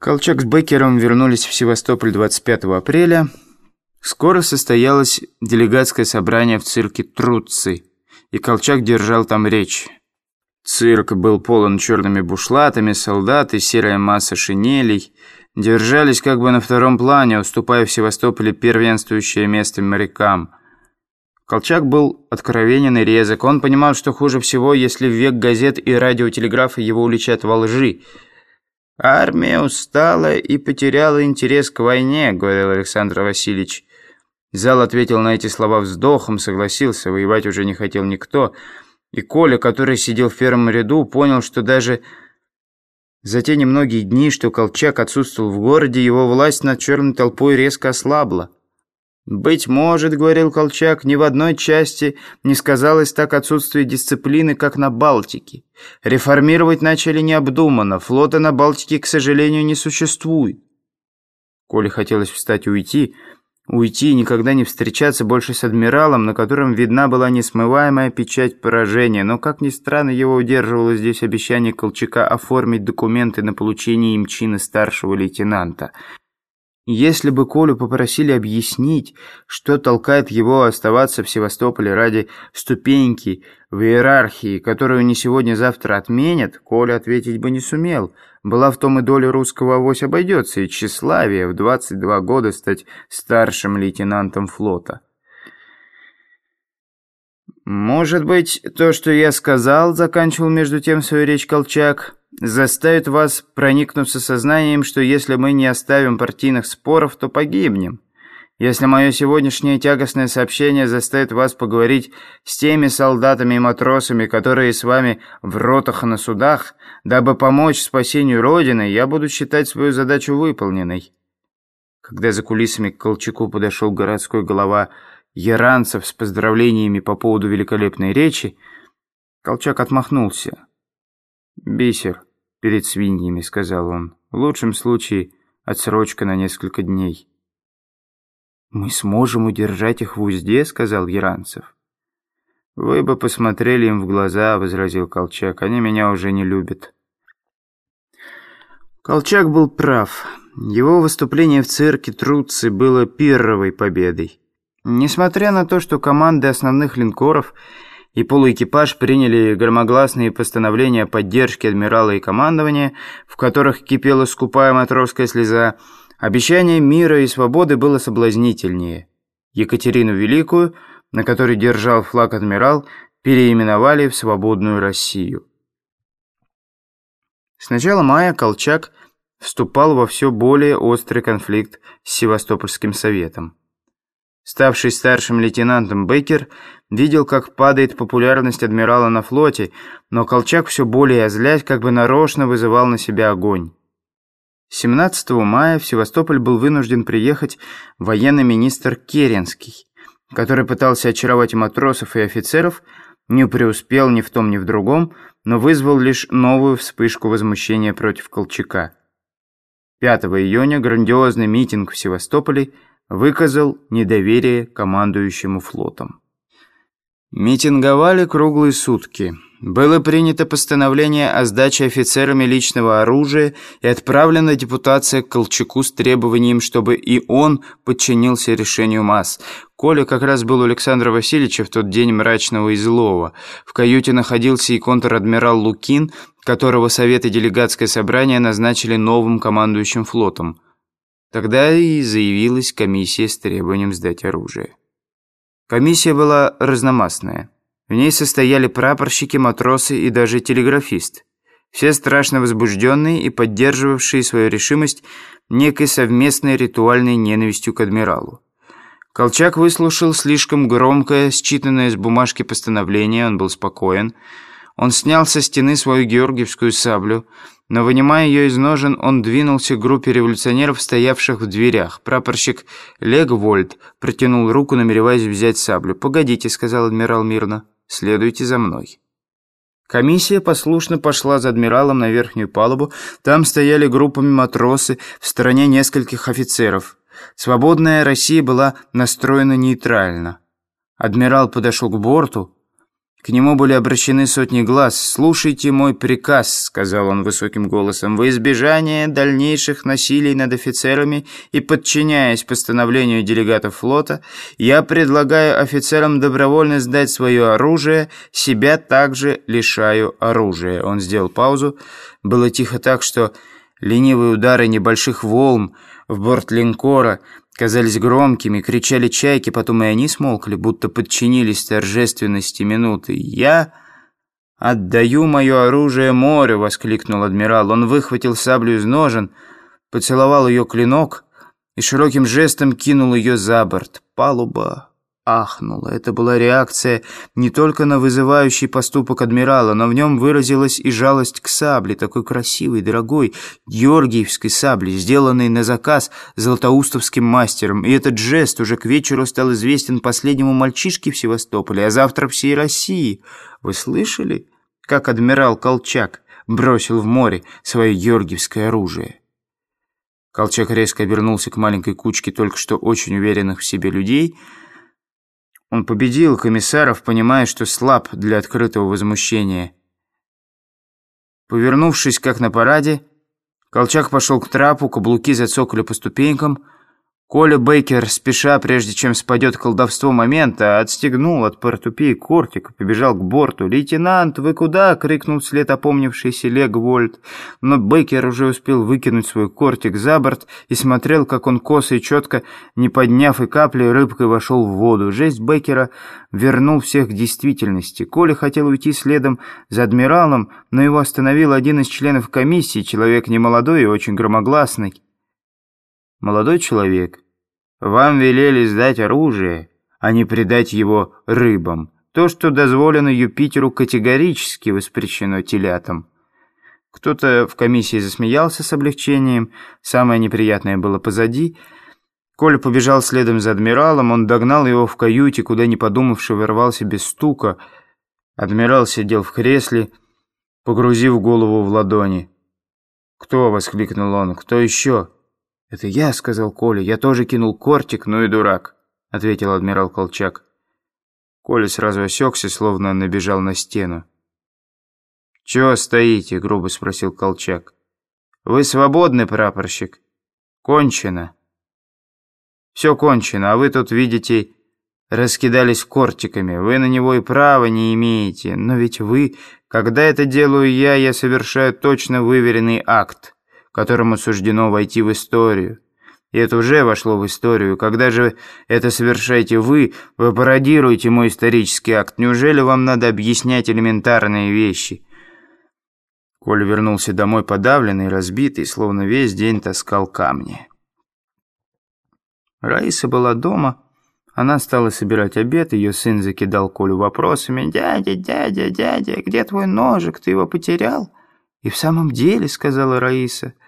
Колчак с Беккером вернулись в Севастополь 25 апреля. Скоро состоялось делегатское собрание в цирке Труцци, и Колчак держал там речь. Цирк был полон черными бушлатами, солдаты, серая масса шинелей. Держались как бы на втором плане, уступая в Севастополе первенствующее место морякам. Колчак был откровенен и резок. Он понимал, что хуже всего, если в век газет и радиотелеграфа его уличат во лжи – «Армия устала и потеряла интерес к войне», — говорил Александр Васильевич. Зал ответил на эти слова вздохом, согласился, воевать уже не хотел никто. И Коля, который сидел в первом ряду, понял, что даже за те немногие дни, что Колчак отсутствовал в городе, его власть над черной толпой резко ослабла. «Быть может, — говорил Колчак, — ни в одной части не сказалось так отсутствие дисциплины, как на Балтике. Реформировать начали необдуманно, флота на Балтике, к сожалению, не существует». Коле хотелось встать и уйти, уйти и никогда не встречаться больше с адмиралом, на котором видна была несмываемая печать поражения, но, как ни странно, его удерживало здесь обещание Колчака оформить документы на получение им чина старшего лейтенанта – если бы Колю попросили объяснить, что толкает его оставаться в Севастополе ради ступеньки в иерархии, которую не сегодня-завтра отменят, Коля ответить бы не сумел. Была в том и доля русского авось обойдется, и тщеславие в 22 года стать старшим лейтенантом флота. «Может быть, то, что я сказал, — заканчивал между тем свою речь Колчак, — заставит вас проникнуться сознанием, что если мы не оставим партийных споров, то погибнем. Если мое сегодняшнее тягостное сообщение заставит вас поговорить с теми солдатами и матросами, которые с вами в ротах и на судах, дабы помочь спасению Родины, я буду считать свою задачу выполненной». Когда за кулисами к Колчаку подошел городской голова Яранцев с поздравлениями по поводу великолепной речи, Колчак отмахнулся. «Бисер перед свиньями», — сказал он. «В лучшем случае отсрочка на несколько дней». «Мы сможем удержать их в узде», — сказал Яранцев. «Вы бы посмотрели им в глаза», — возразил Колчак. «Они меня уже не любят». Колчак был прав. Его выступление в цирке Труцци было первой победой. Несмотря на то, что команды основных линкоров и полуэкипаж приняли громогласные постановления о поддержке адмирала и командования, в которых кипела скупая матросская слеза, обещание мира и свободы было соблазнительнее. Екатерину Великую, на которой держал флаг адмирал, переименовали в «Свободную Россию». С начала мая Колчак вступал во все более острый конфликт с Севастопольским советом. Ставший старшим лейтенантом Бейкер видел, как падает популярность адмирала на флоте, но Колчак все более озлясь, как бы нарочно вызывал на себя огонь. 17 мая в Севастополь был вынужден приехать военный министр Керенский, который пытался очаровать матросов и офицеров, не преуспел ни в том, ни в другом, но вызвал лишь новую вспышку возмущения против Колчака. 5 июня грандиозный митинг в Севастополе – выказал недоверие командующему флотом. Митинговали круглые сутки. Было принято постановление о сдаче офицерами личного оружия и отправлена депутация к Колчаку с требованием, чтобы и он подчинился решению масс. Коля как раз был у Александра Васильевича в тот день мрачного и злого. В каюте находился и контр-адмирал Лукин, которого Совет и делегатское собрание назначили новым командующим флотом. Тогда и заявилась комиссия с требованием сдать оружие. Комиссия была разномастная. В ней состояли прапорщики, матросы и даже телеграфист. Все страшно возбужденные и поддерживавшие свою решимость некой совместной ритуальной ненавистью к адмиралу. Колчак выслушал слишком громкое, считанное с бумажки постановление, он был спокоен. Он снял со стены свою георгиевскую саблю, но, вынимая ее из ножен, он двинулся к группе революционеров, стоявших в дверях. Прапорщик Легвольд протянул руку, намереваясь взять саблю. «Погодите», — сказал адмирал мирно, — «следуйте за мной». Комиссия послушно пошла за адмиралом на верхнюю палубу. Там стояли группами матросы, в стороне нескольких офицеров. Свободная Россия была настроена нейтрально. Адмирал подошел к борту, К нему были обращены сотни глаз. «Слушайте мой приказ», — сказал он высоким голосом, «во избежание дальнейших насилий над офицерами и подчиняясь постановлению делегатов флота, я предлагаю офицерам добровольно сдать свое оружие, себя также лишаю оружия». Он сделал паузу. Было тихо так, что ленивые удары небольших волн в борт линкора — казались громкими, кричали чайки, потом и они смолкли, будто подчинились торжественности минуты. «Я отдаю мое оружие морю!» — воскликнул адмирал. Он выхватил саблю из ножен, поцеловал ее клинок и широким жестом кинул ее за борт. Палуба ахнула. Это была реакция не только на вызывающий поступок адмирала, но в нем выразилась и жалость к сабле, такой красивой, дорогой, георгиевской сабле, сделанной на заказ златоустовским мастером. И этот жест уже к вечеру стал известен последнему мальчишке в Севастополе, а завтра всей России. Вы слышали, как адмирал Колчак бросил в море свое георгиевское оружие? Колчак резко обернулся к маленькой кучке только что очень уверенных в себе людей — он победил комиссаров, понимая, что слаб для открытого возмущения. Повернувшись, как на параде, Колчак пошел к трапу, каблуки зацокали по ступенькам — Коля Бейкер, спеша, прежде чем спадет колдовство момента, отстегнул от портупеи кортик и побежал к борту. «Лейтенант, вы куда?» — крикнул вслед опомнившийся Легвольд. Но Бейкер уже успел выкинуть свой кортик за борт и смотрел, как он косо и четко, не подняв и капли, рыбкой вошел в воду. Жесть Бейкера вернул всех к действительности. Коля хотел уйти следом за адмиралом, но его остановил один из членов комиссии, человек немолодой и очень громогласный. «Молодой человек, вам велели сдать оружие, а не предать его рыбам. То, что дозволено Юпитеру, категорически воспрещено телятам». Кто-то в комиссии засмеялся с облегчением, самое неприятное было позади. Коля побежал следом за адмиралом, он догнал его в каюте, куда не подумавши ворвался без стука. Адмирал сидел в кресле, погрузив голову в ладони. «Кто?» — воскликнул он. «Кто еще?» «Это я», — сказал Коля. «Я тоже кинул кортик, ну и дурак», — ответил адмирал Колчак. Коля сразу осекся, словно набежал на стену. «Чего стоите?» — грубо спросил Колчак. «Вы свободный прапорщик?» «Кончено». «Все кончено, а вы тут, видите, раскидались кортиками. Вы на него и права не имеете. Но ведь вы, когда это делаю я, я совершаю точно выверенный акт» которому суждено войти в историю. И это уже вошло в историю. Когда же это совершаете вы, вы пародируете мой исторический акт. Неужели вам надо объяснять элементарные вещи?» Коля вернулся домой подавленный, разбитый, словно весь день таскал камни. Раиса была дома. Она стала собирать обед, ее сын закидал Колю вопросами. «Дядя, дядя, дядя, где твой ножик? Ты его потерял?» «И в самом деле», — сказала Раиса, —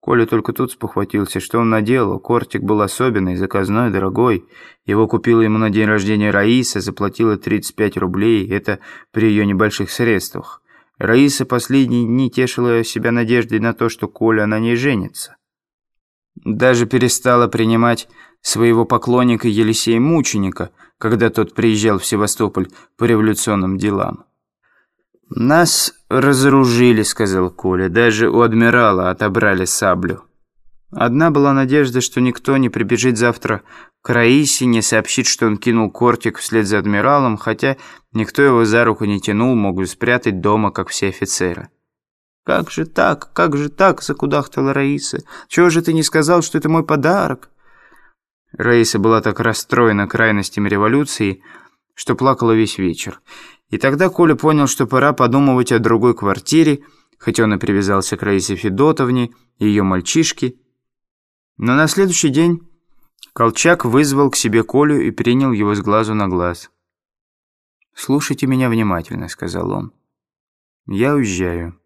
Коля только тут спохватился, что он наделал. Кортик был особенный, заказной, дорогой. Его купила ему на день рождения Раиса, заплатила 35 рублей. Это при ее небольших средствах. Раиса последние дни тешила себя надеждой на то, что Коля на ней женится. Даже перестала принимать своего поклонника Елисея Мученика, когда тот приезжал в Севастополь по революционным делам. «Нас разоружили», — сказал Коля. «Даже у адмирала отобрали саблю». Одна была надежда, что никто не прибежит завтра к Раисе, не сообщит, что он кинул кортик вслед за адмиралом, хотя никто его за руку не тянул, мог спрятать дома, как все офицеры. «Как же так? Как же так?» — закудахтала Раиса. «Чего же ты не сказал, что это мой подарок?» Раиса была так расстроена крайностями революции, что плакала весь вечер. И тогда Коля понял, что пора подумывать о другой квартире, хоть он и привязался к Раисе Федотовне и ее мальчишке. Но на следующий день Колчак вызвал к себе Колю и принял его с глазу на глаз. «Слушайте меня внимательно», — сказал он. «Я уезжаю.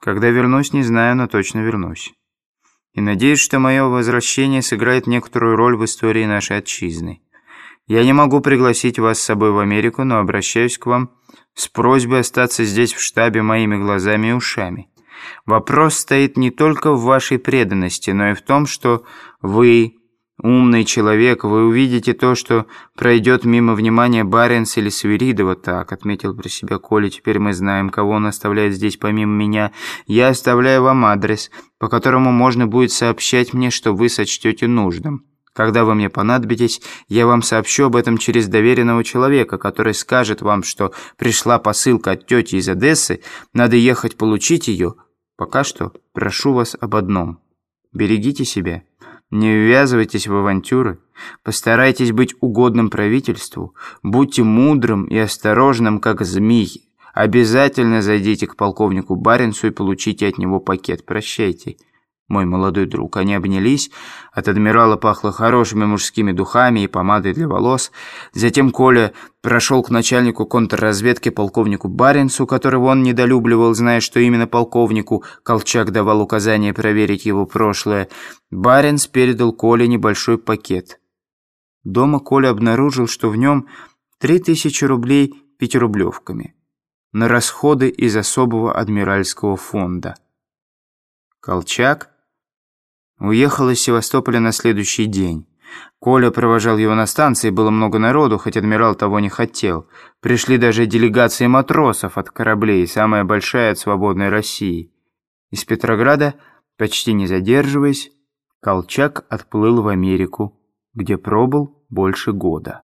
Когда вернусь, не знаю, но точно вернусь. И надеюсь, что мое возвращение сыграет некоторую роль в истории нашей отчизны. Я не могу пригласить вас с собой в Америку, но обращаюсь к вам с просьбой остаться здесь в штабе моими глазами и ушами. Вопрос стоит не только в вашей преданности, но и в том, что вы умный человек, вы увидите то, что пройдет мимо внимания Баренс или Свиридова. Так, отметил про себя Коля, теперь мы знаем, кого он оставляет здесь помимо меня. Я оставляю вам адрес, по которому можно будет сообщать мне, что вы сочтете нужным. Когда вы мне понадобитесь, я вам сообщу об этом через доверенного человека, который скажет вам, что пришла посылка от тети из Одессы, надо ехать получить ее. Пока что прошу вас об одном. Берегите себя. Не ввязывайтесь в авантюры. Постарайтесь быть угодным правительству. Будьте мудрым и осторожным, как змей. Обязательно зайдите к полковнику Баренцу и получите от него пакет. Прощайте мой молодой друг. Они обнялись, от адмирала пахло хорошими мужскими духами и помадой для волос. Затем Коля прошел к начальнику контрразведки полковнику Баренцу, которого он недолюбливал, зная, что именно полковнику Колчак давал указание проверить его прошлое. Баренц передал Коле небольшой пакет. Дома Коля обнаружил, что в нем три тысячи рублей пятирублевками на расходы из особого адмиральского фонда. Колчак Уехал из Севастополя на следующий день. Коля провожал его на станции, было много народу, хоть адмирал того не хотел. Пришли даже делегации матросов от кораблей, самая большая от свободной России. Из Петрограда, почти не задерживаясь, Колчак отплыл в Америку, где пробыл больше года.